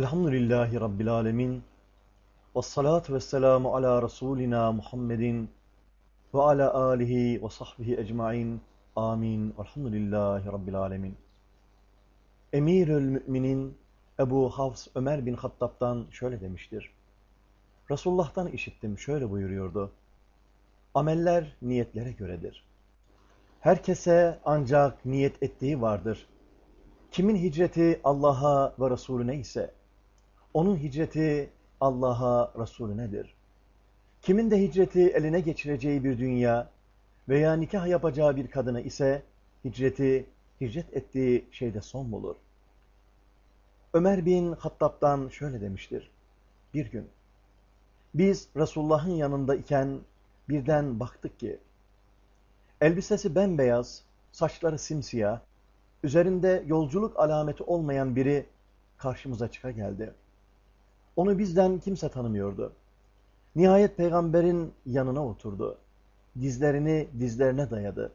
Elhamdülillahi Rabbil Alemin. Ve salatu ve selamu ala Resulina Muhammedin ve ala alihi ve sahbihi ecmain. Amin. Elhamdülillahi Rabbil Alemin. Emirül Müminin Ebu Hafs Ömer bin Hattab'dan şöyle demiştir. Resulullah'tan işittim şöyle buyuruyordu. Ameller niyetlere göredir. Herkese ancak niyet ettiği vardır. Kimin hicreti Allah'a ve Resulüne ise onun hicreti Allah'a, Resulünedir. Kimin de hicreti eline geçireceği bir dünya veya nikah yapacağı bir kadına ise hicreti, hicret ettiği şeyde son bulur. Ömer bin Hattab'dan şöyle demiştir. Bir gün, biz Resulullah'ın yanında iken birden baktık ki, elbisesi bembeyaz, saçları simsiyah, üzerinde yolculuk alameti olmayan biri karşımıza çıka geldi. Onu bizden kimse tanımıyordu. Nihayet peygamberin yanına oturdu. Dizlerini dizlerine dayadı.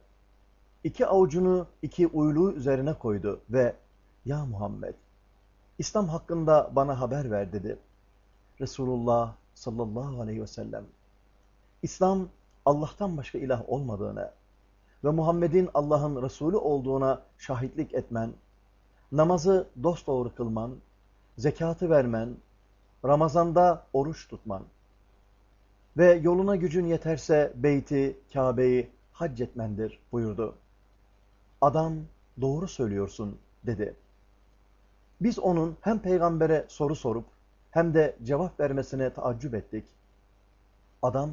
İki avucunu iki uyluğu üzerine koydu ve ''Ya Muhammed, İslam hakkında bana haber ver.'' dedi. Resulullah sallallahu aleyhi ve sellem, İslam Allah'tan başka ilah olmadığını ve Muhammed'in Allah'ın Resulü olduğuna şahitlik etmen, namazı dosdoğru kılman, zekatı vermen, Ramazanda oruç tutman ve yoluna gücün yeterse beyti, Kabe'yi hac etmendir buyurdu. Adam doğru söylüyorsun dedi. Biz onun hem peygambere soru sorup hem de cevap vermesine taaccüp ettik. Adam,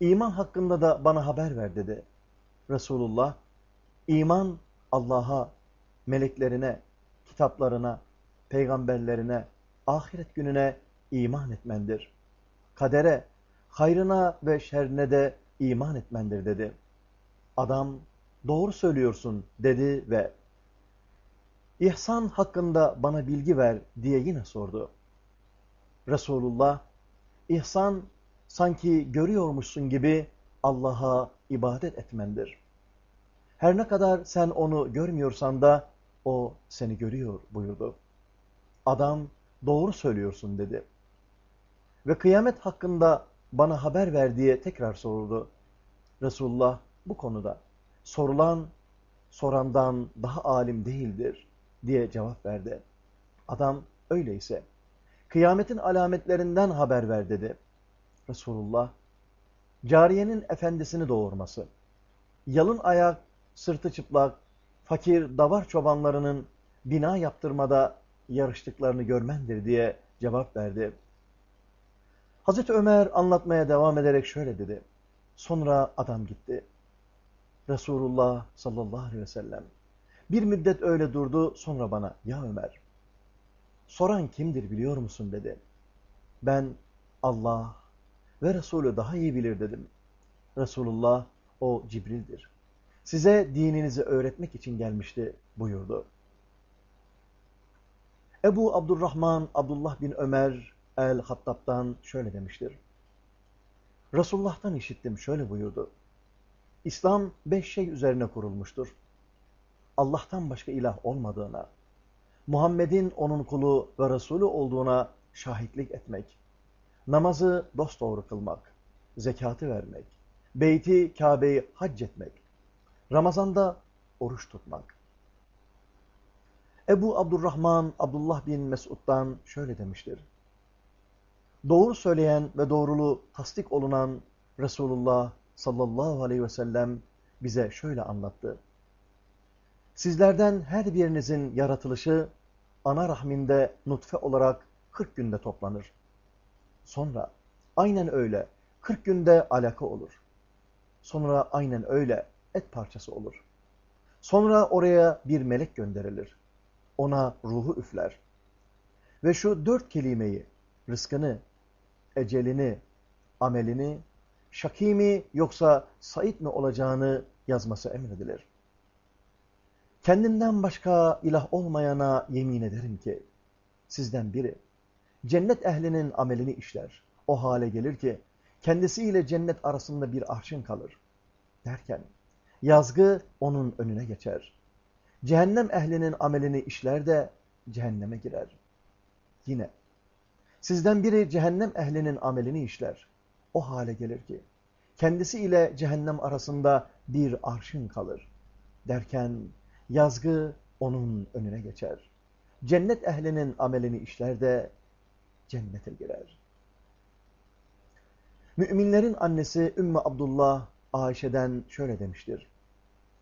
iman hakkında da bana haber ver dedi. Resulullah, iman Allah'a, meleklerine, kitaplarına, peygamberlerine, ahiret gününe iman etmendir. Kadere, hayrına ve şerrine de iman etmendir dedi. Adam, doğru söylüyorsun dedi ve İhsan hakkında bana bilgi ver diye yine sordu. Resulullah, ihsan sanki görüyormuşsun gibi Allah'a ibadet etmendir. Her ne kadar sen onu görmüyorsan da o seni görüyor buyurdu. Adam doğru söylüyorsun dedi. Ve kıyamet hakkında bana haber ver diye tekrar soruldu. Resulullah bu konuda sorulan sorandan daha alim değildir diye cevap verdi. Adam öyleyse kıyametin alametlerinden haber ver dedi. Resulullah cariyenin efendisini doğurması, yalın ayak, sırtı çıplak, fakir davar çobanlarının bina yaptırmada yarıştıklarını görmendir diye cevap verdi. Hazreti Ömer anlatmaya devam ederek şöyle dedi. Sonra adam gitti. Resulullah sallallahu aleyhi ve sellem bir müddet öyle durdu sonra bana ya Ömer soran kimdir biliyor musun dedi. Ben Allah ve Resulü daha iyi bilir dedim. Resulullah o Cibril'dir. Size dininizi öğretmek için gelmişti buyurdu. Ebu Abdurrahman Abdullah bin Ömer el-Hattab'dan şöyle demiştir. Resulullah'tan işittim şöyle buyurdu. İslam beş şey üzerine kurulmuştur. Allah'tan başka ilah olmadığına, Muhammed'in onun kulu ve Resulü olduğuna şahitlik etmek, namazı dosdoğru kılmak, zekatı vermek, beyti Kabe'yi hac etmek, Ramazanda oruç tutmak, Ebu Abdurrahman Abdullah bin Mesud'dan şöyle demiştir. Doğru söyleyen ve doğruluğu tasdik olunan Resulullah sallallahu aleyhi ve sellem bize şöyle anlattı. Sizlerden her birinizin yaratılışı ana rahminde nutfe olarak 40 günde toplanır. Sonra aynen öyle 40 günde alaka olur. Sonra aynen öyle et parçası olur. Sonra oraya bir melek gönderilir ona ruhu üfler. Ve şu dört kelimeyi, rızkını, ecelini, amelini, şaki mi yoksa sait mi olacağını yazması emredilir. Kendimden başka ilah olmayana yemin ederim ki, sizden biri, cennet ehlinin amelini işler. O hale gelir ki, kendisiyle cennet arasında bir arşın kalır. Derken, yazgı onun önüne geçer. Cehennem ehlinin amelini işler de cehenneme girer. Yine sizden biri cehennem ehlinin amelini işler. O hale gelir ki kendisi ile cehennem arasında bir arşın kalır. Derken yazgı onun önüne geçer. Cennet ehlinin amelini işler de cennete girer. Müminlerin annesi Ümmü Abdullah Ayşe'den şöyle demiştir.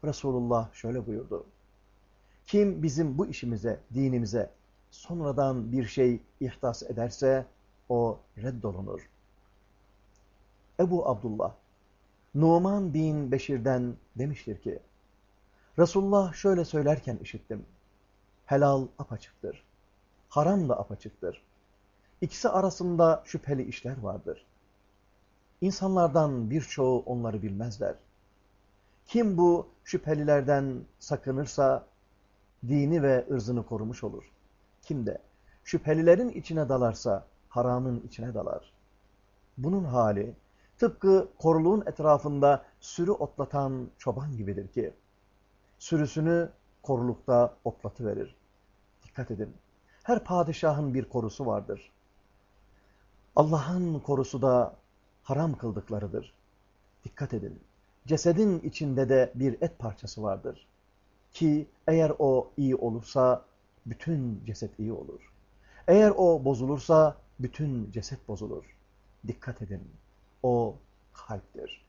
Resulullah şöyle buyurdu. Kim bizim bu işimize, dinimize sonradan bir şey ihtas ederse o reddolunur. Ebu Abdullah, Numan bin Beşir'den demiştir ki, Resulullah şöyle söylerken işittim. Helal apaçıktır. Haram da apaçıktır. İkisi arasında şüpheli işler vardır. İnsanlardan birçoğu onları bilmezler. Kim bu şüphelilerden sakınırsa dini ve ırzını korumuş olur. Kim de şüphelilerin içine dalarsa haramın içine dalar. Bunun hali tıpkı koruluğun etrafında sürü otlatan çoban gibidir ki sürüsünü korulukta otlatıverir. Dikkat edin. Her padişahın bir korusu vardır. Allah'ın korusu da haram kıldıklarıdır. Dikkat edin. Cesedin içinde de bir et parçası vardır. Ki eğer o iyi olursa bütün ceset iyi olur. Eğer o bozulursa bütün ceset bozulur. Dikkat edin. O kalptir.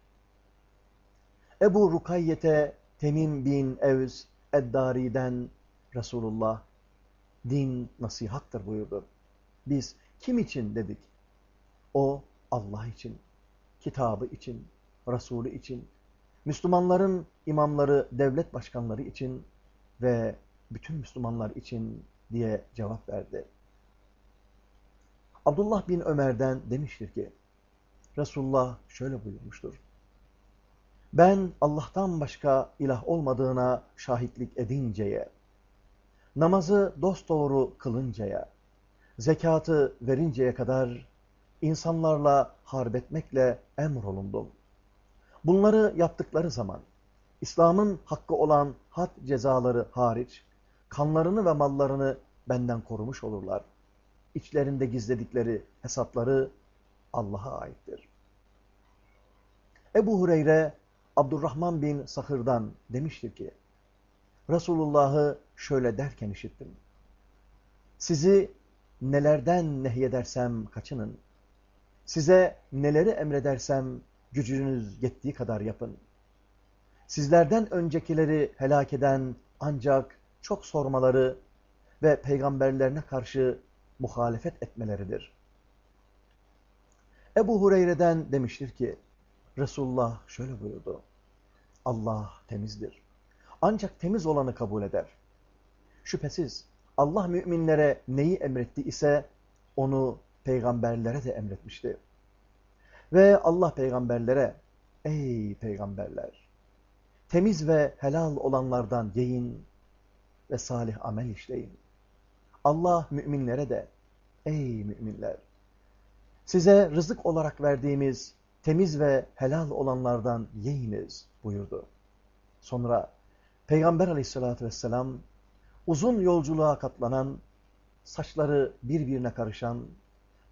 Ebu Rukayyete Temim bin Evz Eddari'den Resulullah din nasihattır buyurdu. Biz kim için dedik? O Allah için, kitabı için, Resulü için, Müslümanların imamları, devlet başkanları için ve bütün Müslümanlar için diye cevap verdi. Abdullah bin Ömer'den demiştir ki, Resulullah şöyle buyurmuştur. Ben Allah'tan başka ilah olmadığına şahitlik edinceye, namazı dosdoğru kılıncaya, zekatı verinceye kadar insanlarla harbetmekle emrolundum. Bunları yaptıkları zaman, İslam'ın hakkı olan had cezaları hariç, kanlarını ve mallarını benden korumuş olurlar. İçlerinde gizledikleri hesapları Allah'a aittir. Ebu Hureyre, Abdurrahman bin Sahır'dan demiştir ki, Resulullah'ı şöyle derken işittim. Sizi nelerden nehyedersem kaçının, size neleri emredersem gücünüz yettiği kadar yapın. Sizlerden öncekileri helak eden ancak çok sormaları ve peygamberlerine karşı muhalefet etmeleridir. Ebu Hureyre'den demiştir ki, Resulullah şöyle buyurdu. Allah temizdir. Ancak temiz olanı kabul eder. Şüphesiz Allah müminlere neyi emretti ise onu peygamberlere de emretmişti. Ve Allah peygamberlere, ey peygamberler, temiz ve helal olanlardan yiyin ve salih amel işleyin. Allah müminlere de, ey müminler, size rızık olarak verdiğimiz temiz ve helal olanlardan yiyiniz buyurdu. Sonra Peygamber aleyhissalatü vesselam uzun yolculuğa katlanan, saçları birbirine karışan,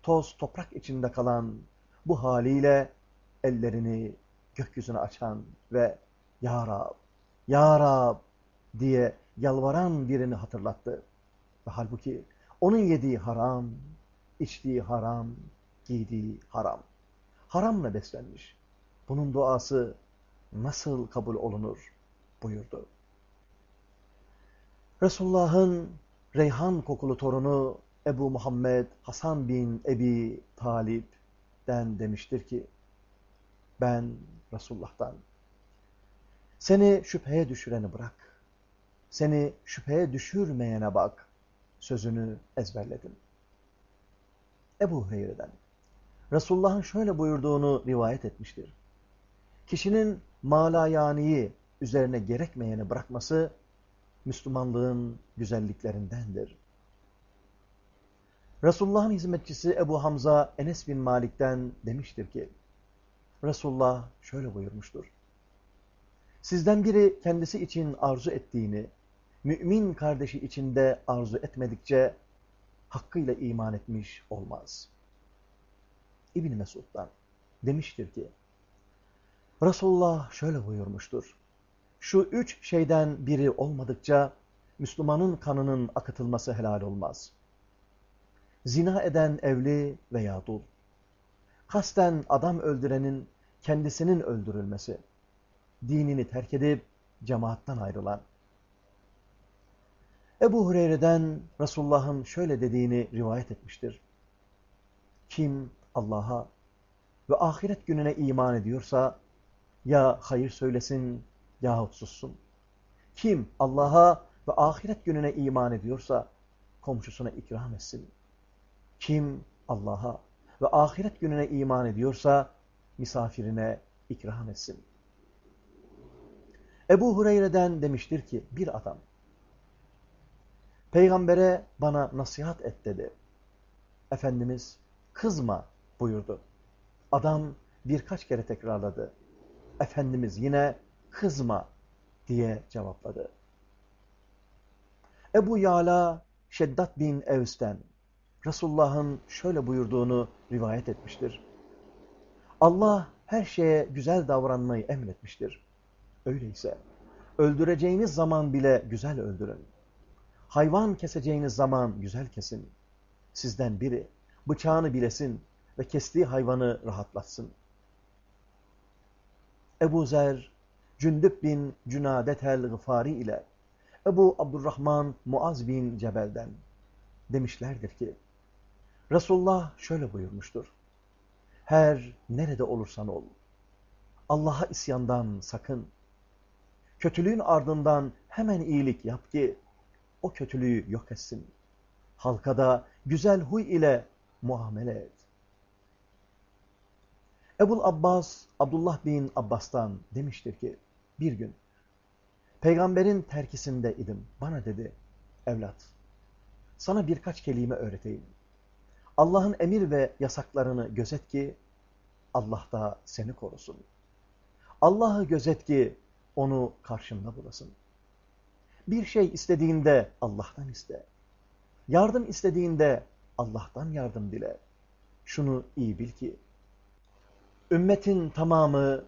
toz toprak içinde kalan bu haliyle ellerini gökyüzüne açan ve Ya Rab, Ya Rab diye yalvaran birini hatırlattı. Ve halbuki onun yediği haram, içtiği haram, giydiği haram. Haramla beslenmiş. Bunun duası nasıl kabul olunur buyurdu. Resulullah'ın reyhan kokulu torunu Ebu Muhammed Hasan bin Ebi Talip'den demiştir ki, ben Resulullah'tan seni şüpheye düşüreni bırak, seni şüpheye düşürmeyene bak sözünü ezberledim. Ebu Hureyre'den Resulullah'ın şöyle buyurduğunu rivayet etmiştir. Kişinin malayaniyi üzerine gerekmeyeni bırakması Müslümanlığın güzelliklerindendir. Resulullah'ın hizmetçisi Ebu Hamza Enes bin Malik'ten demiştir ki, Resulullah şöyle buyurmuştur. Sizden biri kendisi için arzu ettiğini, mümin kardeşi içinde arzu etmedikçe, hakkıyla iman etmiş olmaz. İbn Mesud'dan demiştir ki, Resulullah şöyle buyurmuştur. Şu üç şeyden biri olmadıkça Müslümanın kanının akıtılması helal olmaz. Zina eden evli veya dul. Kasten adam öldürenin kendisinin öldürülmesi. Dinini terk edip cemaattan ayrılan. Ebu Hureyre'den Resulullah'ın şöyle dediğini rivayet etmiştir. Kim Allah'a ve ahiret gününe iman ediyorsa ya hayır söylesin yahut sussun. Kim Allah'a ve ahiret gününe iman ediyorsa komşusuna ikram etsin. Kim Allah'a ve ahiret gününe iman ediyorsa misafirine ikram etsin. Ebu Hureyre'den demiştir ki bir adam peygambere bana nasihat et dedi. Efendimiz kızma buyurdu. Adam birkaç kere tekrarladı. Efendimiz yine kızma diye cevapladı. Ebu Yala Şeddat bin Evs'ten Resulullah'ın şöyle buyurduğunu rivayet etmiştir. Allah her şeye güzel davranmayı emretmiştir. Öyleyse öldüreceğiniz zaman bile güzel öldürün. Hayvan keseceğiniz zaman güzel kesin. Sizden biri bıçağını bilesin ve kestiği hayvanı rahatlatsın. Ebu Zer, Cündüb bin Cünadetel Gıfari ile Ebu Abdurrahman Muaz bin Cebel'den demişlerdir ki, Resulullah şöyle buyurmuştur. Her nerede olursan ol, Allah'a isyandan sakın. Kötülüğün ardından hemen iyilik yap ki, o kötülüğü yok etsin. Halkada güzel huy ile muamele et. Ebul Abbas, Abdullah bin Abbas'tan demiştir ki, bir gün, peygamberin terkisinde idim. Bana dedi, evlat, sana birkaç kelime öğreteyim. Allah'ın emir ve yasaklarını gözet ki, Allah da seni korusun. Allah'ı gözet ki, onu karşında bulasın. Bir şey istediğinde Allah'tan iste. Yardım istediğinde Allah'tan yardım dile. Şunu iyi bil ki, ümmetin tamamı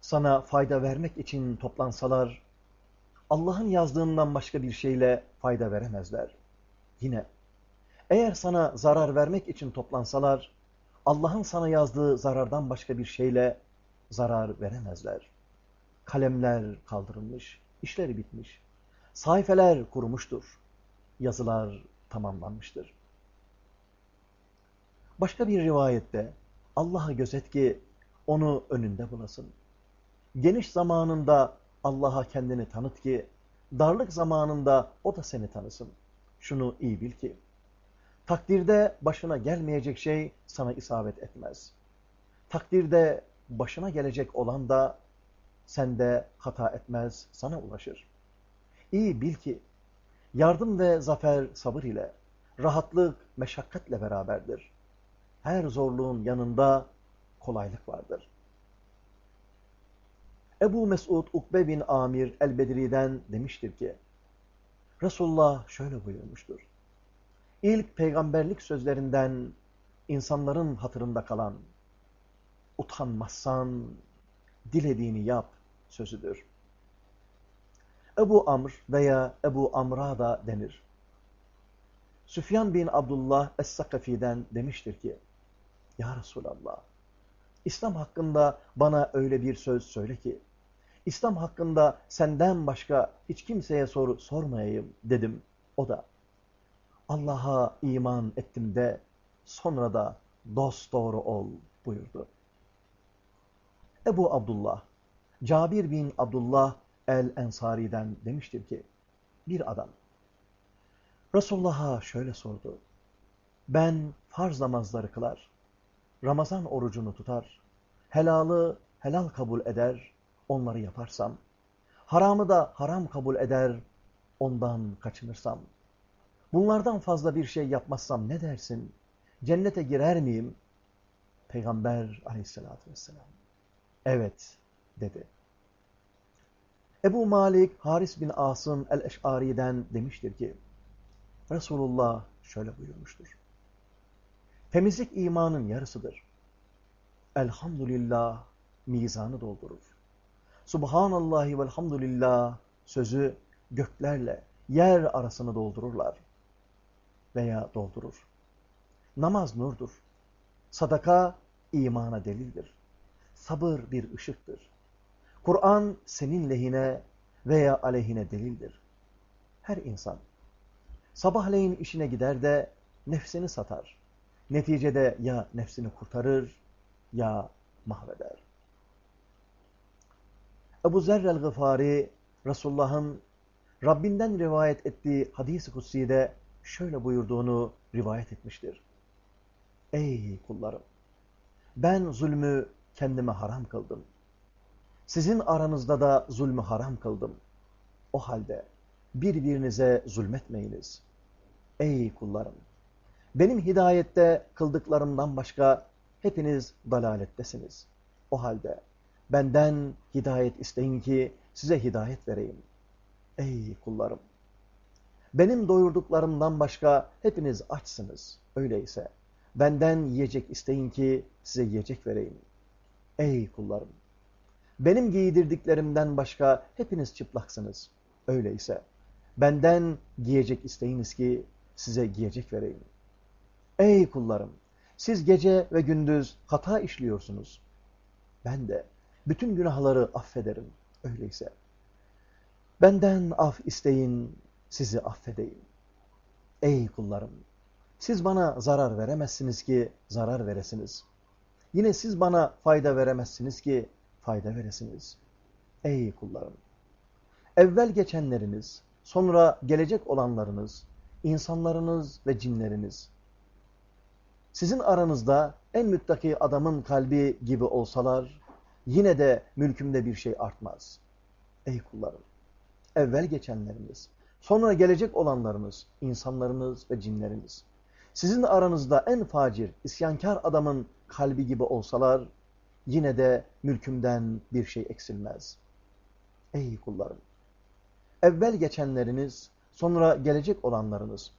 sana fayda vermek için toplansalar, Allah'ın yazdığından başka bir şeyle fayda veremezler. Yine, eğer sana zarar vermek için toplansalar, Allah'ın sana yazdığı zarardan başka bir şeyle zarar veremezler. Kalemler kaldırılmış, işleri bitmiş. Sayfeler kurumuştur. Yazılar tamamlanmıştır. Başka bir rivayette Allah'ı gözet ki onu önünde bulasın. Geniş zamanında Allah'a kendini tanıt ki darlık zamanında o da seni tanısın. Şunu iyi bil ki takdirde başına gelmeyecek şey sana isabet etmez. Takdirde başına gelecek olan da sende hata etmez, sana ulaşır. İyi bil ki yardım ve zafer sabır ile, rahatlık meşakkatle beraberdir. Her zorluğun yanında kolaylık vardır. Ebu Mesud Ukbe bin Amir el-Bedri'den demiştir ki, Resulullah şöyle buyurmuştur. İlk peygamberlik sözlerinden insanların hatırında kalan, utanmazsan dilediğini yap sözüdür. Ebu Amr veya Ebu Amr'a da denir. Süfyan bin Abdullah Es-Sakafi'den demiştir ki, Ya Resulallah, İslam hakkında bana öyle bir söz söyle ki, İslam hakkında senden başka hiç kimseye soru sormayayım dedim. O da, Allah'a iman ettim de sonra da dost doğru ol buyurdu. Ebu Abdullah, Cabir bin Abdullah el-Ensari'den demiştir ki, bir adam Resulullah'a şöyle sordu. Ben farz namazları kılar, Ramazan orucunu tutar, helalı helal kabul eder, onları yaparsam, haramı da haram kabul eder, ondan kaçınırsam, bunlardan fazla bir şey yapmazsam ne dersin? Cennete girer miyim? Peygamber aleyhissalatü vesselam, evet dedi. Ebu Malik Haris bin Asım el-Eş'ari'den demiştir ki, Resulullah şöyle buyurmuştur. Temizlik imanın yarısıdır. Elhamdülillah mizanı doldurur. Subhanallahi velhamdülillah sözü göklerle yer arasını doldururlar veya doldurur. Namaz nurdur. Sadaka imana delildir. Sabır bir ışıktır. Kur'an senin lehine veya aleyhine delildir. Her insan sabahleyin işine gider de nefsini satar. Neticede ya nefsini kurtarır ya mahveder. Ebu Zer el-Gıfari Resulullah'ın Rabbinden rivayet ettiği hadis-i kutsi'de şöyle buyurduğunu rivayet etmiştir. Ey kullarım! Ben zulmü kendime haram kıldım. Sizin aranızda da zulmü haram kıldım. O halde birbirinize zulmetmeyiniz. Ey kullarım! Benim hidayette kıldıklarımdan başka hepiniz dalalettesiniz. O halde benden hidayet isteyin ki size hidayet vereyim. Ey kullarım! Benim doyurduklarımdan başka hepiniz açsınız. Öyleyse benden yiyecek isteyin ki size yiyecek vereyim. Ey kullarım! Benim giydirdiklerimden başka hepiniz çıplaksınız. Öyleyse benden giyecek isteyiniz ki size giyecek vereyim. Ey kullarım! Siz gece ve gündüz hata işliyorsunuz. Ben de bütün günahları affederim. Öyleyse benden af isteyin, sizi affedeyim. Ey kullarım! Siz bana zarar veremezsiniz ki zarar veresiniz. Yine siz bana fayda veremezsiniz ki fayda veresiniz. Ey kullarım! Evvel geçenleriniz, sonra gelecek olanlarınız, insanlarınız ve cinleriniz, sizin aranızda en müttaki adamın kalbi gibi olsalar, yine de mülkümde bir şey artmaz. Ey kullarım! Evvel geçenleriniz, sonra gelecek olanlarınız, insanlarınız ve cinleriniz, sizin aranızda en facir, isyankar adamın kalbi gibi olsalar, yine de mülkümden bir şey eksilmez. Ey kullarım! Evvel geçenleriniz, sonra gelecek olanlarınız,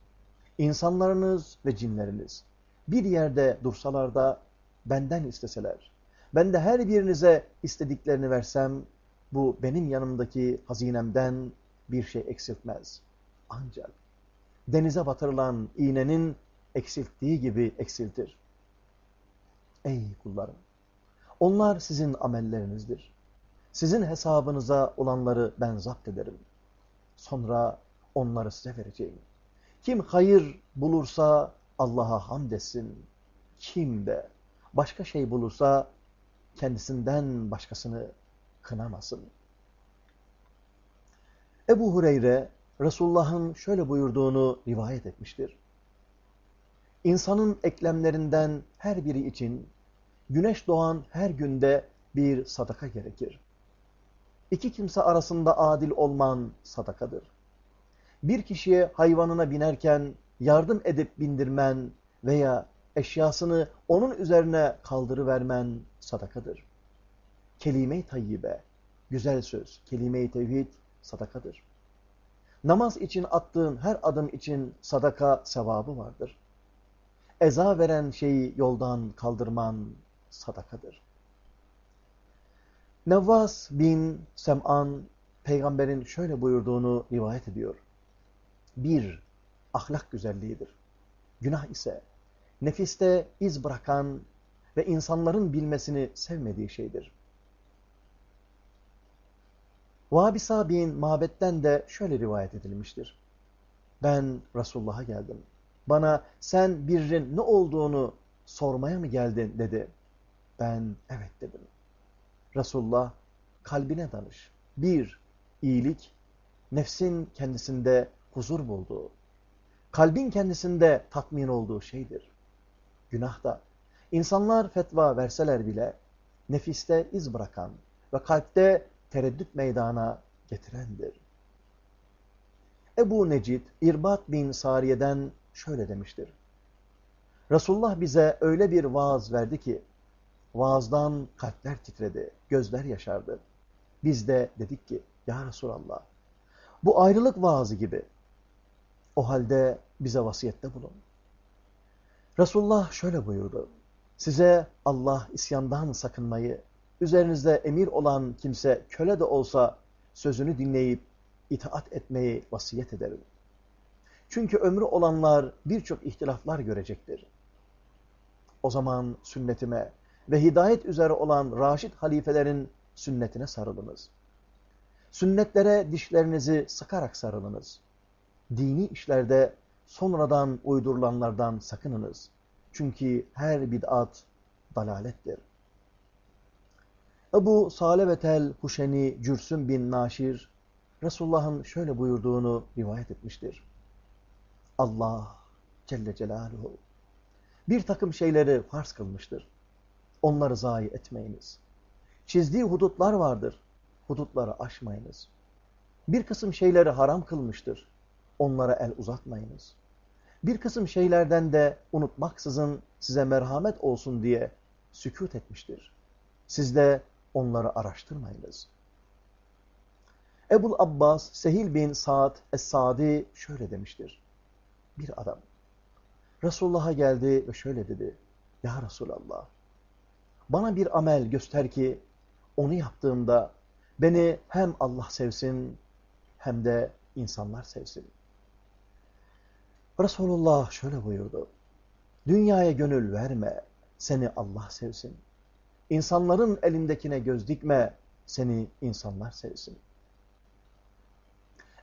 insanlarınız ve cinleriniz, bir yerde dursalar da benden isteseler, ben de her birinize istediklerini versem, bu benim yanımdaki hazinemden bir şey eksiltmez. Ancak denize batırılan iğnenin eksilttiği gibi eksiltir. Ey kullarım! Onlar sizin amellerinizdir. Sizin hesabınıza olanları ben zapt ederim. Sonra onları size vereceğim. Kim hayır bulursa Allah'a hamd etsin. Kim de başka şey bulursa kendisinden başkasını kınamasın. Ebu Hureyre Resulullah'ın şöyle buyurduğunu rivayet etmiştir. İnsanın eklemlerinden her biri için güneş doğan her günde bir sadaka gerekir. İki kimse arasında adil olman sadakadır. Bir kişiye hayvanına binerken yardım edip bindirmen veya eşyasını onun üzerine kaldırıvermen sadakadır. Kelime-i tayyibe, güzel söz, kelime-i tevhid sadakadır. Namaz için attığın her adım için sadaka sevabı vardır. Eza veren şeyi yoldan kaldırman sadakadır. Nevvas bin Sem'an peygamberin şöyle buyurduğunu rivayet ediyor. Bir, ahlak güzelliğidir. Günah ise nefiste iz bırakan ve insanların bilmesini sevmediği şeydir. Vabisa bin Mabet'ten de şöyle rivayet edilmiştir. Ben Resulullah'a geldim. Bana sen birrin ne olduğunu sormaya mı geldin dedi. Ben evet dedim. Resulullah kalbine danış. Bir, iyilik, nefsin kendisinde huzur bulduğu, kalbin kendisinde tatmin olduğu şeydir. Günah da insanlar fetva verseler bile nefiste iz bırakan ve kalpte tereddüt meydana getirendir. Ebu Necid İrbat bin Sariye'den şöyle demiştir. Resulullah bize öyle bir vaaz verdi ki, vaazdan kalpler titredi, gözler yaşardı. Biz de dedik ki, Ya Resulallah, bu ayrılık vaazı gibi O halde bize vasiyette bulun. Resulullah şöyle buyurdu. Size Allah isyandan sakınmayı, üzerinizde emir olan kimse köle de olsa sözünü dinleyip itaat etmeyi vasiyet ederim. Çünkü ömrü olanlar birçok ihtilaflar görecektir. O zaman sünnetime ve hidayet üzere olan raşit halifelerin sünnetine sarılınız. Sünnetlere dişlerinizi sıkarak sarılınız. Dini işlerde sonradan uydurulanlardan sakınınız. Çünkü her bid'at dalalettir. Ebu Salebetel Huşeni Cürsüm bin Naşir, Resulullah'ın şöyle buyurduğunu rivayet etmiştir. Allah Celle Celaluhu bir takım şeyleri farz kılmıştır. Onları zayi etmeyiniz. Çizdiği hudutlar vardır. Hudutları aşmayınız. Bir kısım şeyleri haram kılmıştır. Onlara el uzatmayınız. Bir kısım şeylerden de unutmaksızın size merhamet olsun diye sükut etmiştir. Siz de onları araştırmayınız. Ebul Abbas Sehil bin Sa'd Es-Sadi şöyle demiştir. Bir adam Resulullah'a geldi ve şöyle dedi. Ya Resulallah bana bir amel göster ki onu yaptığımda beni hem Allah sevsin hem de insanlar sevsin. Resulullah şöyle buyurdu. Dünyaya gönül verme, seni Allah sevsin. İnsanların elindekine göz dikme, seni insanlar sevsin.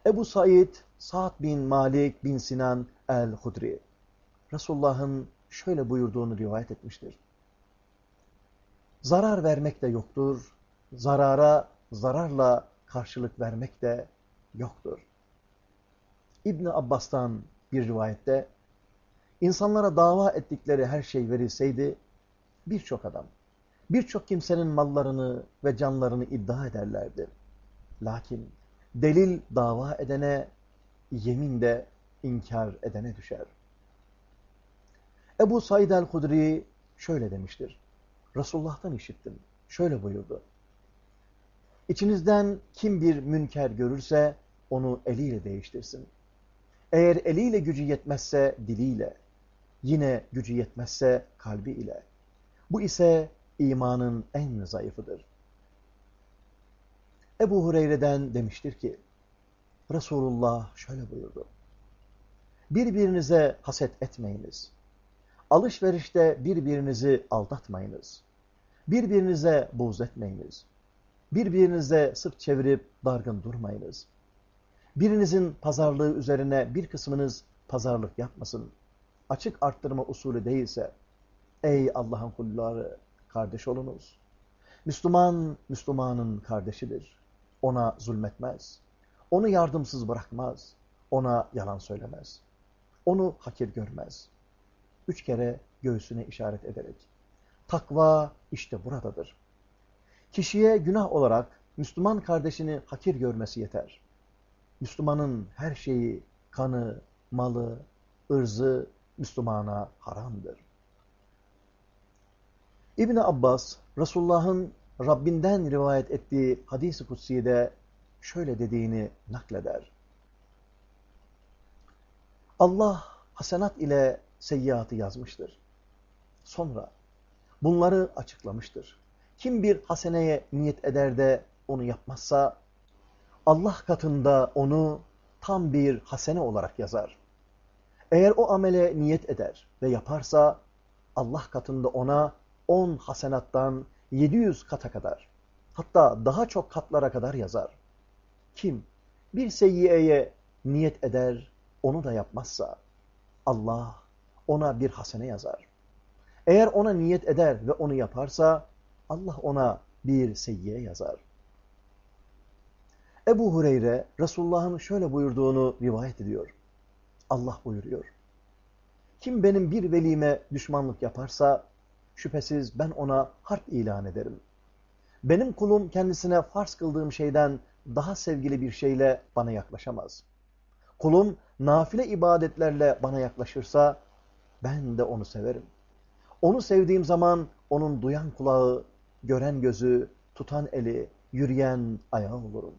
Ebu Said, Sa'd bin Malik bin Sinan el-Hudri, Resulullah'ın şöyle buyurduğunu rivayet etmiştir. Zarar vermek de yoktur, zarara zararla karşılık vermek de yoktur. İbni Abbas'tan bir rivayette, insanlara dava ettikleri her şey verilseydi, birçok adam, birçok kimsenin mallarını ve canlarını iddia ederlerdi. Lakin delil dava edene, yemin de inkar edene düşer. Ebu Said el-Hudri şöyle demiştir. Resulullah'tan işittim. Şöyle buyurdu. İçinizden kim bir münker görürse onu eliyle değiştirsin. Eğer eliyle gücü yetmezse diliyle, yine gücü yetmezse kalbi ile. Bu ise imanın en zayıfıdır. Ebu Hureyre'den demiştir ki, Resulullah şöyle buyurdu. Birbirinize haset etmeyiniz. Alışverişte birbirinizi aldatmayınız. Birbirinize buğz etmeyiniz. Birbirinize sırt çevirip dargın durmayınız. Birinizin pazarlığı üzerine bir kısmınız pazarlık yapmasın. Açık arttırma usulü değilse, ey Allah'ın kulları, kardeş olunuz. Müslüman, Müslümanın kardeşidir. Ona zulmetmez. Onu yardımsız bırakmaz. Ona yalan söylemez. Onu hakir görmez. Üç kere göğsüne işaret ederek. Takva işte buradadır. Kişiye günah olarak Müslüman kardeşini hakir görmesi yeter. Müslümanın her şeyi, kanı, malı, ırzı Müslümana haramdır. İbni Abbas, Resulullah'ın Rabbinden rivayet ettiği hadis-i kutsi'de şöyle dediğini nakleder. Allah hasenat ile seyyiatı yazmıştır. Sonra bunları açıklamıştır. Kim bir haseneye niyet eder de onu yapmazsa Allah katında onu tam bir hasene olarak yazar. Eğer o amele niyet eder ve yaparsa Allah katında ona 10 hasenattan 700 kata kadar hatta daha çok katlara kadar yazar. Kim bir seyyiyeye niyet eder onu da yapmazsa Allah ona bir hasene yazar. Eğer ona niyet eder ve onu yaparsa Allah ona bir seyyiye yazar. Ebu Hureyre Resulullah'ın şöyle buyurduğunu rivayet ediyor. Allah buyuruyor. Kim benim bir velime düşmanlık yaparsa şüphesiz ben ona harp ilan ederim. Benim kulum kendisine farz kıldığım şeyden daha sevgili bir şeyle bana yaklaşamaz. Kulum nafile ibadetlerle bana yaklaşırsa ben de onu severim. Onu sevdiğim zaman onun duyan kulağı, gören gözü, tutan eli, yürüyen ayağı olurum.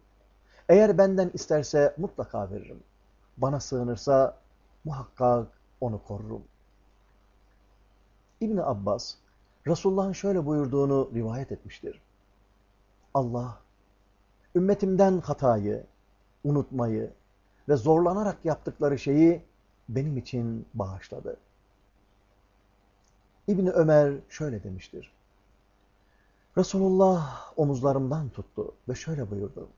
Eğer benden isterse mutlaka veririm. Bana sığınırsa muhakkak onu korurum. İbni Abbas, Resulullah'ın şöyle buyurduğunu rivayet etmiştir. Allah, ümmetimden hatayı, unutmayı ve zorlanarak yaptıkları şeyi benim için bağışladı. İbni Ömer şöyle demiştir. Resulullah omuzlarımdan tuttu ve şöyle buyurdu.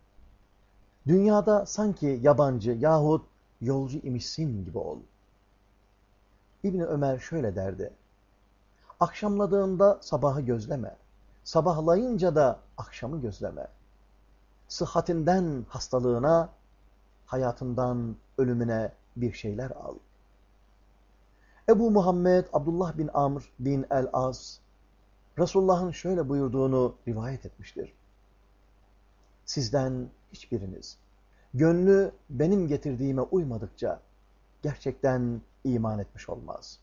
Dünyada sanki yabancı yahut yolcu imişsin gibi ol. İbni Ömer şöyle derdi. Akşamladığında sabahı gözleme. Sabahlayınca da akşamı gözleme. Sıhhatinden hastalığına, hayatından ölümüne bir şeyler al. Ebu Muhammed Abdullah bin Amr bin el-Az Resulullah'ın şöyle buyurduğunu rivayet etmiştir. Sizden hiçbiriniz gönlü benim getirdiğime uymadıkça gerçekten iman etmiş olmaz.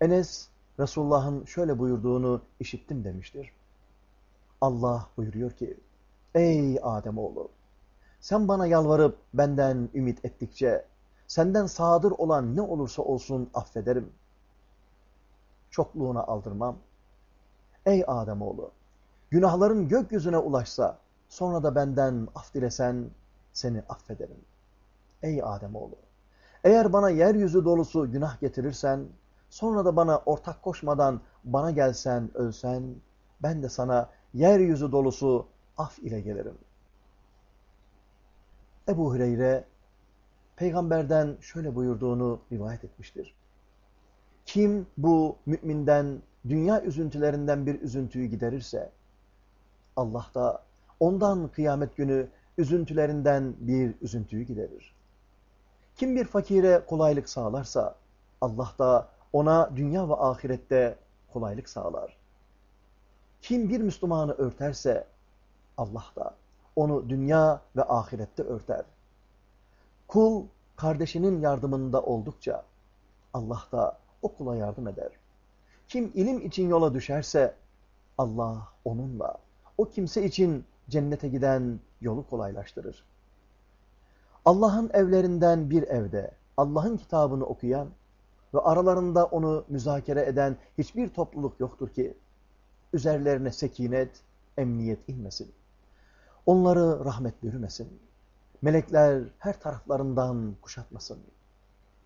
Enes Resulullah'ın şöyle buyurduğunu işittim demiştir. Allah buyuruyor ki, Ey Ademoğlu! Sen bana yalvarıp benden ümit ettikçe, senden sadır olan ne olursa olsun affederim. Çokluğuna aldırmam. Ey Ademoğlu! Günahların gökyüzüne ulaşsa, sonra da benden af dilesen, seni affederim. Ey Ademoğlu! Eğer bana yeryüzü dolusu günah getirirsen, sonra da bana ortak koşmadan bana gelsen, ölsen, ben de sana yeryüzü dolusu af ile gelirim. Ebu Hüreyre, peygamberden şöyle buyurduğunu rivayet etmiştir. Kim bu müminden dünya üzüntülerinden bir üzüntüyü giderirse, Allah da ondan kıyamet günü üzüntülerinden bir üzüntüyü giderir. Kim bir fakire kolaylık sağlarsa, Allah da ona dünya ve ahirette kolaylık sağlar. Kim bir Müslümanı örterse, Allah da onu dünya ve ahirette örter. Kul kardeşinin yardımında oldukça Allah da o kula yardım eder. Kim ilim için yola düşerse Allah onunla, o kimse için cennete giden yolu kolaylaştırır. Allah'ın evlerinden bir evde Allah'ın kitabını okuyan ve aralarında onu müzakere eden hiçbir topluluk yoktur ki üzerlerine sekinet, emniyet inmesin. Onları rahmet bürümesin. Melekler her taraflarından kuşatmasın.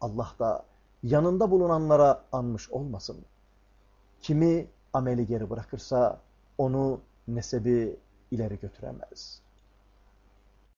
Allah da yanında bulunanlara anmış olmasın. Kimi ameli geri bırakırsa onu nesebi ileri götüremez.